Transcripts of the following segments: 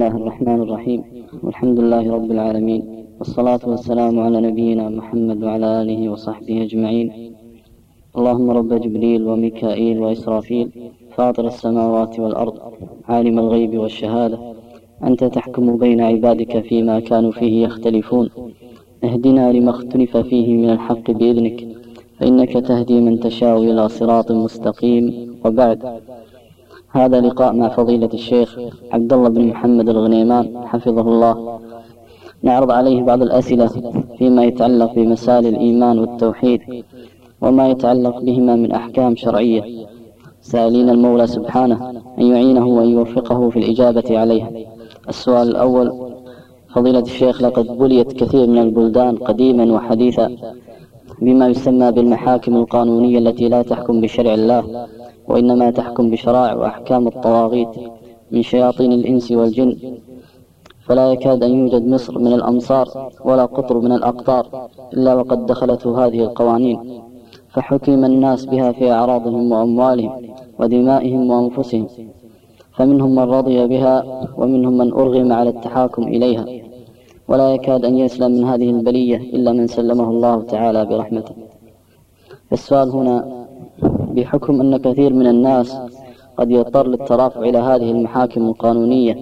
الله الرحمن الرحيم. والحمد لله رب العالمين. والصلاة والسلام على نبينا محمد وعلى آله وصحبه أجمعين. اللهم رب جبريل وميكائيل وإسرافيل فاطر السماوات والأرض عالم الغيب والشهادة. أنت تحكم بين عبادك فيما كانوا فيه يختلفون. اهدنا لما اختلف فيه من الحق بإذنك. فإنك تهدي من تشاء إلى صراط مستقيم. وبعد. هذا لقاء مع فضيلة الشيخ عبد الله بن محمد الغنيمان حفظه الله. نعرض عليه بعض الأسئلة فيما يتعلق بمسائل الإيمان والتوحيد وما يتعلق بهما من أحكام شرعية. سائلين المولى سبحانه أن يعينه وأن يوفقه في الإجابة عليها. السؤال الأول فضيلة الشيخ لقد بليت كثير من البلدان قديما وحديثا بما يسمى بالمحاكم القانونية التي لا تحكم بشرع الله. وإنما تحكم بشرائع وأحكام الطواغيت من شياطين الإنس والجن. فلا يكاد أن يوجد مصر من الأمصار ولا قطر من الأقطار إلا وقد دخلته هذه القوانين. فحكم الناس بها في أعراضهم وأموالهم ودمائهم وأنفسهم. فمنهم من رضي بها ومنهم من أرغم على التحاكم إليها. ولا يكاد أن يسلم من هذه البلية إلا من سلمه الله تعالى برحمته. السؤال هنا بحكم أن كثير من الناس قد يضطر للترافع إلى هذه المحاكم القانونية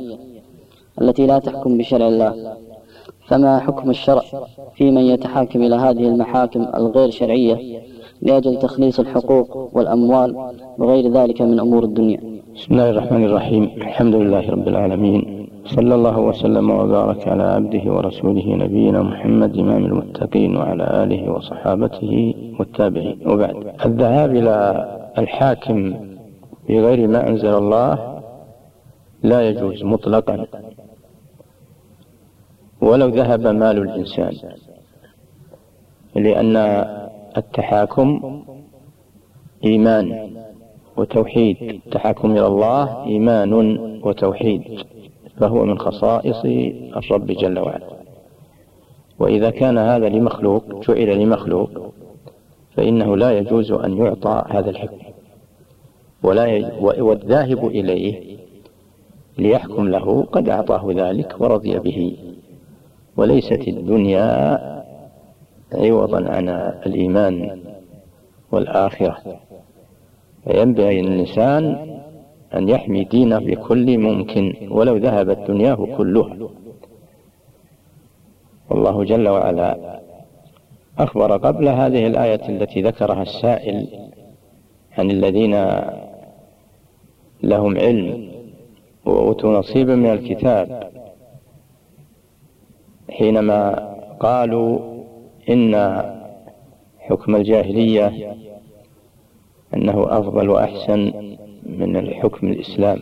التي لا تحكم بشرع الله. فما حكم الشرع في من يتحاكم إلى هذه المحاكم الغير شرعية لأجل تخليص الحقوق والأموال وغير ذلك من أمور الدنيا؟ بسم الله الرحمن الرحيم. الحمد لله رب العالمين. صلى الله وسلم وبارك على عبده ورسوله نبينا محمد إمام المتقين وعلى آله وصحابته والتابعين. وبعد الذهاب إلى الحاكم بغير ما أنزل الله لا يجوز مطلقا. ولو ذهب مال الإنسان لأن التحاكم إيمان وتوحيد. التحاكم إلى الله إيمان وتوحيد. فهو من خصائص الرب جل وعلا. وإذا كان هذا لمخلوق جعل لمخلوق فإنه لا يجوز أن يعطى هذا الحكم. ولا يج... والذاهب إليه ليحكم له قد أعطاه ذلك ورضي به. وليست الدنيا عوضا عن الإيمان والآخرة. فينبغي الإنسان أن يحمي دينه بكل ممكن ولو ذهبت دنياه كلها. والله جل وعلا أخبر قبل هذه الآية التي ذكرها السائل عن الذين لهم علم وأوتوا نصيبا من الكتاب حينما قالوا إن حكم الجاهلية أنه أفضل وأحسن من الحكم الإسلام.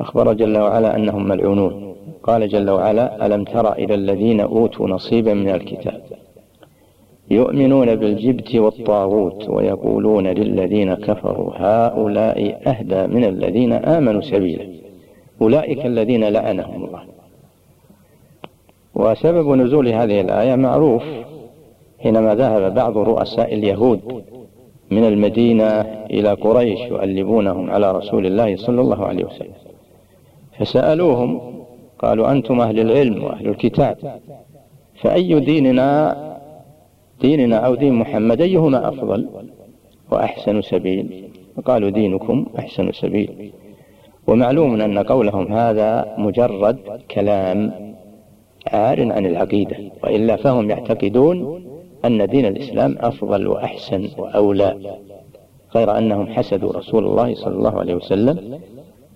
أخبر جل وعلا أنهم ملعونون. قال جل وعلا ألم تر إلى الذين أوتوا نصيبا من الكتاب؟ يؤمنون بالجبت والطاغوت ويقولون للذين كفروا هؤلاء أهدى من الذين آمنوا سبيلا. أولئك الذين لعنهم الله. وسبب نزول هذه الآية معروف حينما ذهب بعض رؤساء اليهود من المدينة إلى قريش يؤلبونهم على رسول الله صلى الله عليه وسلم. فسألوهم قالوا أنتم أهل العلم وأهل الكتاب فأي ديننا ديننا أو دين محمد أيهما أفضل؟ وأحسن سبيل. قالوا دينكم أحسن سبيل. ومعلوم أن قولهم هذا مجرد كلام عار عن العقيدة وإلا فهم يعتقدون أن دين الإسلام أفضل وأحسن وأولى غير أنهم حسدوا رسول الله صلى الله عليه وسلم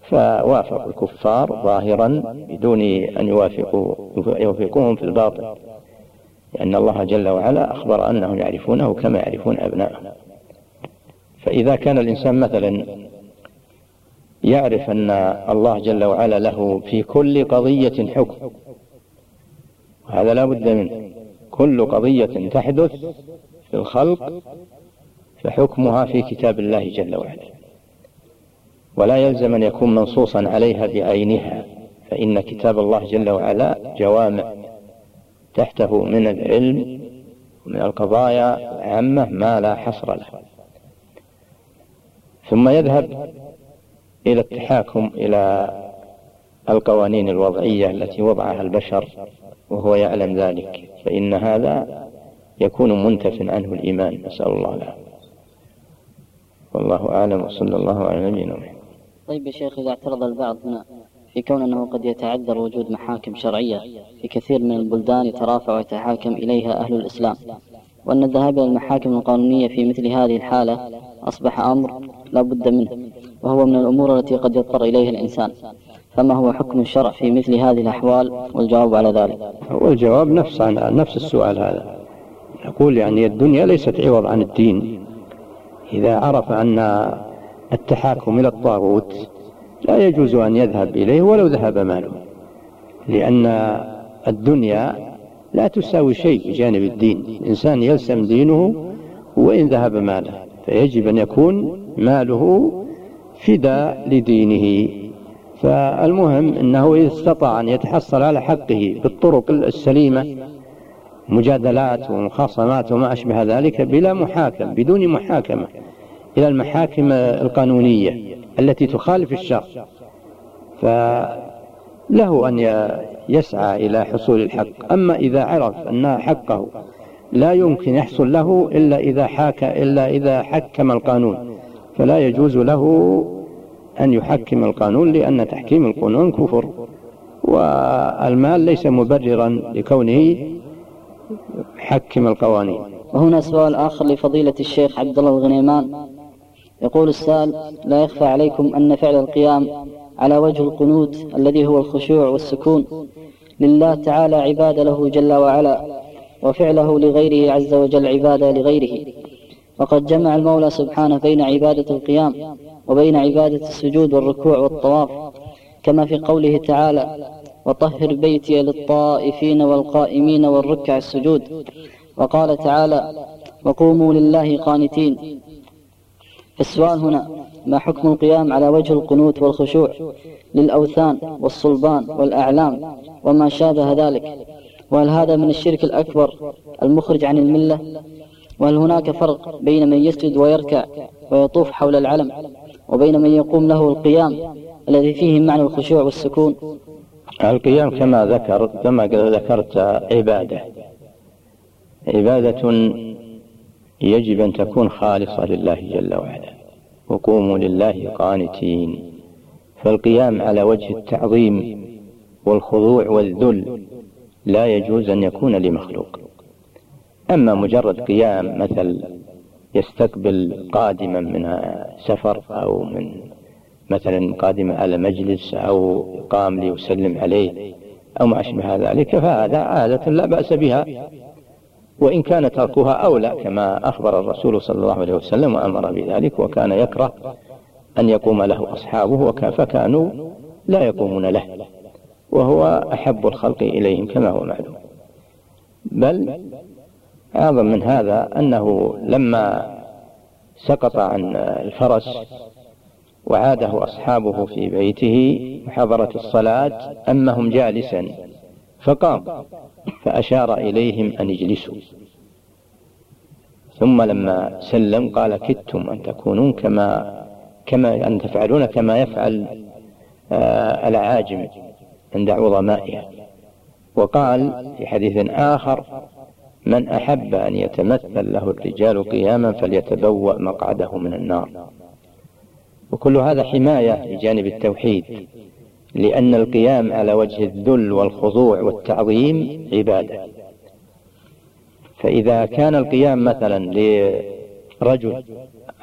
فوافقوا الكفار ظاهرا بدون أن يوافقوا يوافقوهم في الباطن لأن الله جل وعلا أخبر أنهم يعرفونه كما يعرفون أبنائهم فإذا كان الإنسان مثلا يعرف أن الله جل وعلا له في كل قضية حكم وهذا لا بد منه. كل قضية تحدث في الخلق فحكمها في كتاب الله جل وعلا. ولا يلزم أن يكون منصوصا عليها بعينها فإن كتاب الله جل وعلا جوامع تحته من العلم ومن القضايا العامة ما لا حصر له. ثم يذهب إلى التحاكم إلى القوانين الوضعية التي وضعها البشر وهو يعلم ذلك. فإن هذا يكون منتف عنه الإيمان. نسأل الله العافية. والله أعلم. وصلى الله على نبينا محمد. طيب يا شيخ إذا اعترض البعض هنا في كون أنه قد يتعذر وجود محاكم شرعية في كثير من البلدان يترافع ويتحاكم إليها أهل الإسلام وأن الذهاب إلى المحاكم القانونية في مثل هذه الحالة أصبح أمر لا بد منه وهو من الأمور التي قد يضطر إليها الإنسان. فما هو حكم الشرع في مثل هذه الأحوال؟ والجواب على ذلك. والجواب نفس عن نفس السؤال هذا. نقول يعني الدنيا ليست عوض عن الدين. إذا عرف أن التحاكم إلى الطاغوت لا يجوز أن يذهب إليه ولو ذهب ماله. لأن الدنيا لا تساوي شيء بجانب الدين. الإنسان يلسم دينه وإن ذهب ماله. فيجب أن يكون ماله فداء لدينه. فالمهم أنه إذا استطاع أن يتحصل على حقه بالطرق السليمة مجادلات ومخاصمات وما أشبه ذلك بلا محاكم بدون محاكمة إلى المحاكم القانونية التي تخالف الشرع. فله أن يسعى إلى حصول الحق. أما إذا عرف أن حقه لا يمكن يحصل له إلا إذا حاك إلا إذا حكم القانون فلا يجوز له أن يحكم القانون لأن تحكيم القانون كفر والمال ليس مبررا لكونه حكم القوانين. وهنا سؤال آخر لفضيلة الشيخ عبد الله الغنيمان. يقول السائل لا يخفى عليكم أن فعل القيام على وجه القنوت الذي هو الخشوع والسكون؟ لله تعالى عبادة له جل وعلا وفعله لغيره عز وجل عبادة لغيره. وقد جمع المولى سبحانه بين عبادة القيام وبين عبادة السجود والركوع والطواف كما في قوله تعالى وطهر بيتي للطائفين والقائمين والركع السجود وقال تعالى وقوموا لله قانتين السؤال هنا ما حكم القيام على وجه القنوت والخشوع للأوثان والصلبان والأعلام وما شابه ذلك؟ وهل هذا من الشرك الأكبر المخرج عن الملة؟ وهل هناك فرق بين من يسجد ويركع ويطوف حول العلم وبين من يقوم له القيام الذي فيه معنى الخشوع والسكون؟ القيام كما ذكر كما ذكرت عبادة. عبادة يجب أن تكون خالصة لله جل وعلا. وقوموا لله قانتين. فالقيام على وجه التعظيم والخضوع والذل لا يجوز أن يكون لمخلوق. أما مجرد قيام مثل يستقبل قادما من سفر أو من مثلا قادما على مجلس أو قام ليسلم عليه أو ما أشبه ذلك فهذا عادة لا بأس بها. وإن كان تركها أولى كما أخبر الرسول صلى الله عليه وسلم وأمر بذلك وكان يكره أن يقوم له أصحابه فكانوا لا يقومون له وهو أحب الخلق إليهم كما هو معلوم. بل أعظم من هذا أنه لما سقط عن الفرس وعاده أصحابه في بيته حضرت الصلاة أمهم جالسا فقام فأشار إليهم أن اجلسوا. ثم لما سلم قال كدتم أن تكونون كما كما أن تفعلون كما يفعل آه العاجم عند عظمائها وقال في حديث آخر من أحب أن يتمثل له الرجال قياما فليتبوأ مقعده من النار. وكل هذا حماية لجانب التوحيد لأن القيام على وجه الذل والخضوع والتعظيم عبادة. فإذا كان القيام مثلا لرجل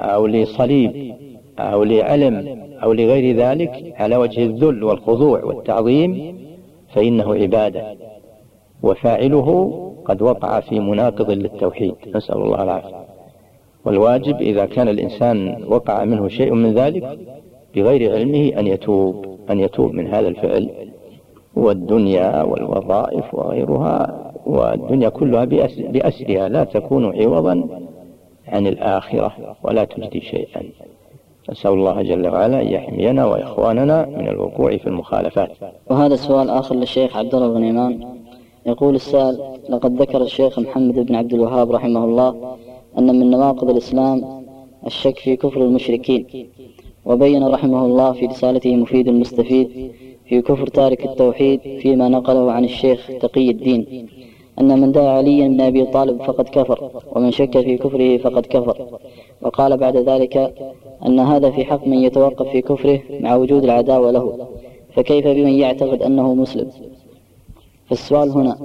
أو لصليب أو لعلم أو لغير ذلك على وجه الذل والخضوع والتعظيم فإنه عبادة. وفاعله قد وقع في مناقض للتوحيد. نسأل الله العافية. والواجب إذا كان الإنسان وقع منه شيء من ذلك بغير علمه أن يتوب أن يتوب من هذا الفعل. والدنيا والوظائف وغيرها والدنيا كلها بأسرها. لا تكون عوضا عن الآخرة ولا تجدي شيئا. نسأل الله جل وعلا أن يحمينا وإخواننا من الوقوع في المخالفات. وهذا سؤال آخر للشيخ عبد الله الغنيمان يقول السائل لقد ذكر الشيخ محمد بن عبد الوهاب رحمه الله أن من نواقض الإسلام الشك في كفر المشركين وبين رحمه الله في رسالته مفيد المستفيد في كفر تارك التوحيد فيما نقله عن الشيخ تقي الدين أن من دعا عليا بن أبي طالب فقد كفر ومن شك في كفره فقد كفر وقال بعد ذلك أن هذا في حق من يتوقف في كفره مع وجود العداوة له فكيف بمن يعتقد أنه مسلم؟ فالسؤال هنا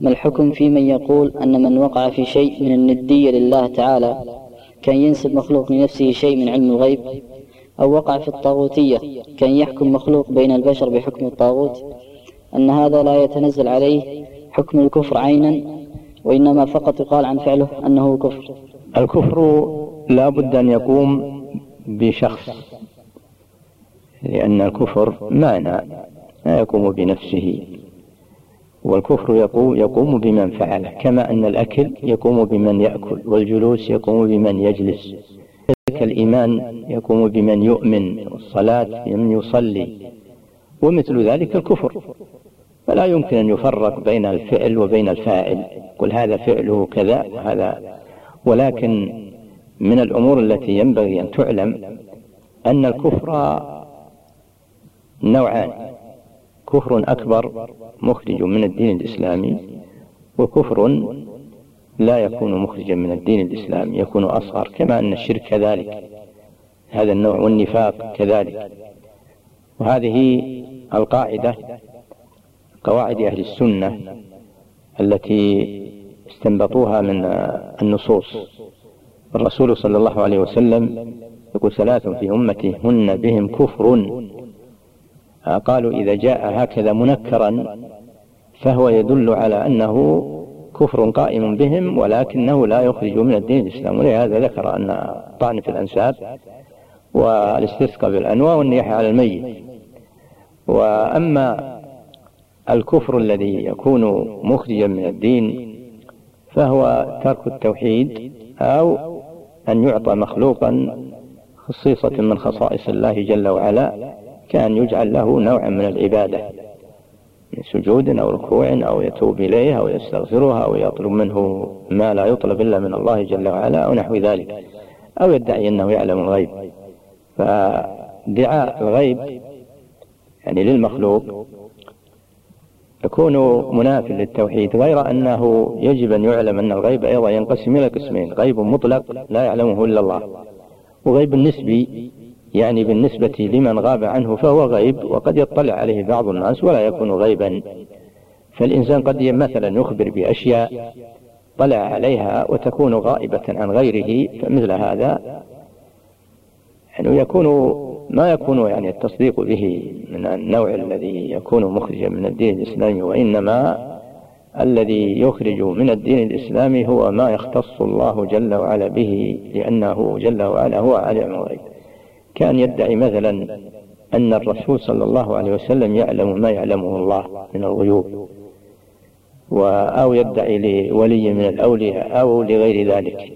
ما الحكم في من يقول أن من وقع في شيء من الندية لله تعالى كان ينسب مخلوق لنفسه شيء من علم الغيب؟ أو وقع في الطاغوتية كان يحكم مخلوق بين البشر بحكم الطاغوت؟ أن هذا لا يتنزل عليه حكم الكفر عينا وإنما فقط يقال عن فعله أنه كفر. الكفر لا بد أن يقوم بشخص لأن الكفر معنى لا يقوم بنفسه. والكفر يقوم, يقوم بمن فعله كما أن الأكل يقوم بمن يأكل والجلوس يقوم بمن يجلس. الإيمان يقوم بمن يؤمن والصلاة بمن يصلي. ومثل ذلك الكفر. فلا يمكن أن يفرق بين الفعل وبين الفاعل. قل هذا فعله كذا وهذا. ولكن من الأمور التي ينبغي أن تعلم أن الكفر نوعان. كفر أكبر مخرج من الدين الإسلامي وكفر لا يكون مخرجا من الدين الإسلامي يكون أصغر كما أن الشرك كذلك هذا النوع والنفاق كذلك. وهذه القاعدة قواعد أهل السنة التي استنبطوها من النصوص. الرسول صلى الله عليه وسلم يقول ثلاث في أمتي هن بهم كفر قالوا إذا جاء هكذا منكرا فهو يدل على أنه كفر قائم بهم ولكنه لا يخرج من الدين الإسلام. ولهذا ذكر أن الطعن في الأنساب والاستسقاء بالأنواع والنياحة على الميت. وأما الكفر الذي يكون مخرجا من الدين فهو ترك التوحيد أو أن يعطى مخلوقا خصيصة من خصائص الله جل وعلا. كان يجعل له نوعا من العبادة من سجود أو ركوع أو يتوب إليه أو يستغفرها أو يطلب منه ما لا يطلب إلا من الله جل وعلا أو نحو ذلك أو يدعي أنه يعلم الغيب. فدعاء الغيب يعني للمخلوق يكون مناف للتوحيد غير أنه يجب أن يعلم أن الغيب أيضا ينقسم إلى قسمين غيب مطلق لا يعلمه إلا الله وغيب نسبي يعني بالنسبة لمن غاب عنه فهو غيب وقد يطلع عليه بعض الناس ولا يكون غيبا. فالإنسان قد مثلا يخبر بأشياء طلع عليها وتكون غائبة عن غيره فمثل هذا يعني يكون ما يكون يعني التصديق به من النوع الذي يكون مخرجا من الدين الإسلامي وإنما الذي يخرج من الدين الإسلامي هو ما يختص الله جل وعلا به لأنه جل وعلا هو عالم الغيب. كان يدعي مثلا أن الرسول صلى الله عليه وسلم يعلم ما يعلمه الله من الغيوب أو يدعي لولي من الأولياء أو لغير ذلك.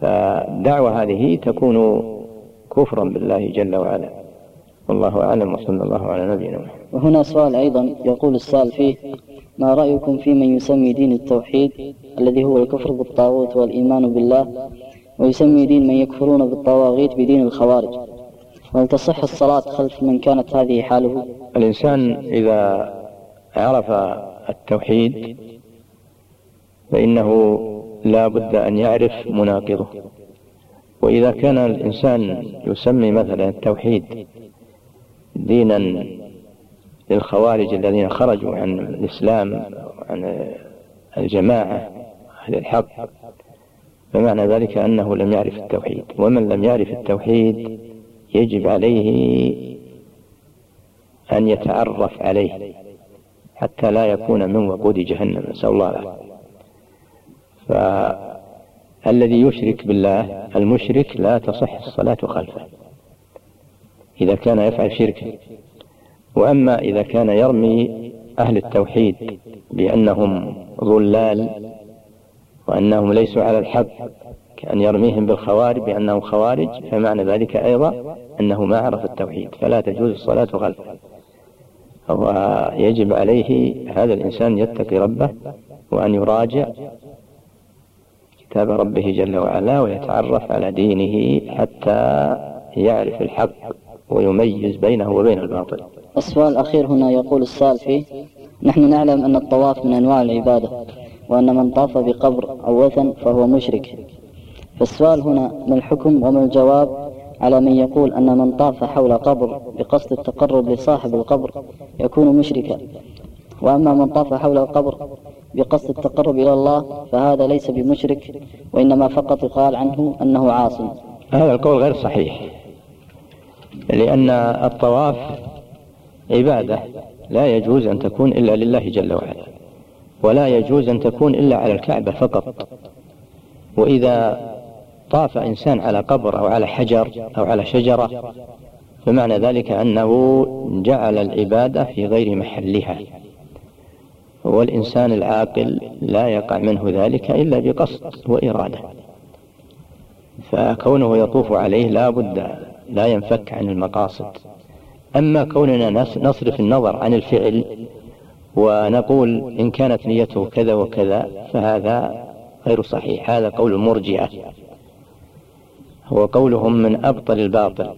فالدعوة هذه تكون كفرا بالله جل وعلا. والله أعلم وصلى الله على نبينا محمد. وهنا سؤال أيضا يقول السائل فيه ما رأيكم في من يسمي دين التوحيد الذي هو الكفر بالطاغوت والإيمان بالله؟ ويسمي دين من يكفرون بالطواغيت بدين الخوارج. وهل تصح الصلاة خلف من كانت هذه حاله؟ الإنسان إذا عرف التوحيد فإنه لا بد أن يعرف مناقضه. وإذا كان الإنسان يسمي مثلا التوحيد دينا للخوارج الذين خرجوا عن الإسلام عن الجماعة أهل الحق فمعنى ذلك أنه لم يعرف التوحيد. ومن لم يعرف التوحيد يجب عليه أن يتعرف عليه حتى لا يكون من وقود جهنم. نسأل الله العافية. فالذي يشرك بالله المشرك لا تصح الصلاة خلفه إذا كان يفعل شركا وأما إذا كان يرمي أهل التوحيد بأنهم ضلال وأنهم ليسوا على الحق كأن يرميهم بالخوارج بأنهم خوارج فمعنى ذلك أيضا أنه ما عرف التوحيد فلا تجوز الصلاة خلفه ويجب عليه هذا الإنسان يتقي ربه وأن يراجع كتاب ربه جل وعلا ويتعرف على دينه حتى يعرف الحق ويميز بينه وبين الباطل. السؤال الأخير هنا يقول السائل فيه نحن نعلم أن الطواف من أنواع العبادة. وأن من طاف بقبر أو وثن فهو مشرك. فالسؤال هنا ما الحكم وما الجواب على من يقول أن من طاف حول قبر بقصد التقرب لصاحب القبر يكون مشركا؟ وأما من طاف حول القبر بقصد التقرب إلى الله فهذا ليس بمشرك وإنما فقط يقال عنه أنه عاصم هذا القول غير صحيح لأن الطواف عبادة لا يجوز أن تكون إلا لله جل وعلا. ولا يجوز أن تكون إلا على الكعبة فقط. وإذا طاف إنسان على قبر أو على حجر أو على شجرة فمعنى ذلك أنه جعل العبادة في غير محلها. والإنسان العاقل لا يقع منه ذلك إلا بقصد وإرادة. فكونه يطوف عليه لا بد لا ينفك عن المقاصد. أما كوننا نصرف النظر عن الفعل ونقول إن كانت نيته كذا وكذا فهذا غير صحيح هذا قول المرجئة. هو قولهم من أبطل الباطل.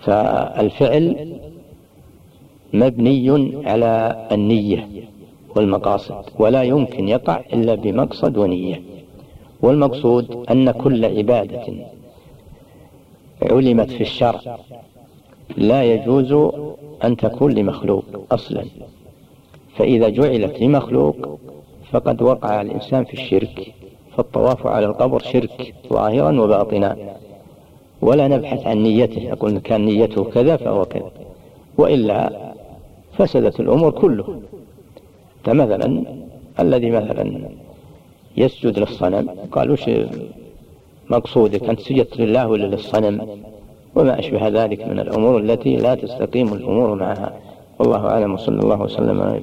فالفعل مبني على النية والمقاصد ولا يمكن يقع إلا بمقصد ونية. والمقصود أن كل عبادة علمت في الشرع. لا يجوز أن تكون لمخلوق أصلا. فإذا جعلت لمخلوق فقد وقع الإنسان في الشرك فالطواف على القبر شرك ظاهرا وباطنا. ولا نبحث عن نيته أقول كان نيته كذا فهو كذا. وإلا فسدت الأمور كله فمثلا الذي مثلا يسجد للصنم قال وش مقصودك؟ أنت سجدت لله ولا للصنم؟ وما أشبه ذلك من الأمور التي لا تستقيم الأمور معها. والله أعلم. وصلى الله وسلم على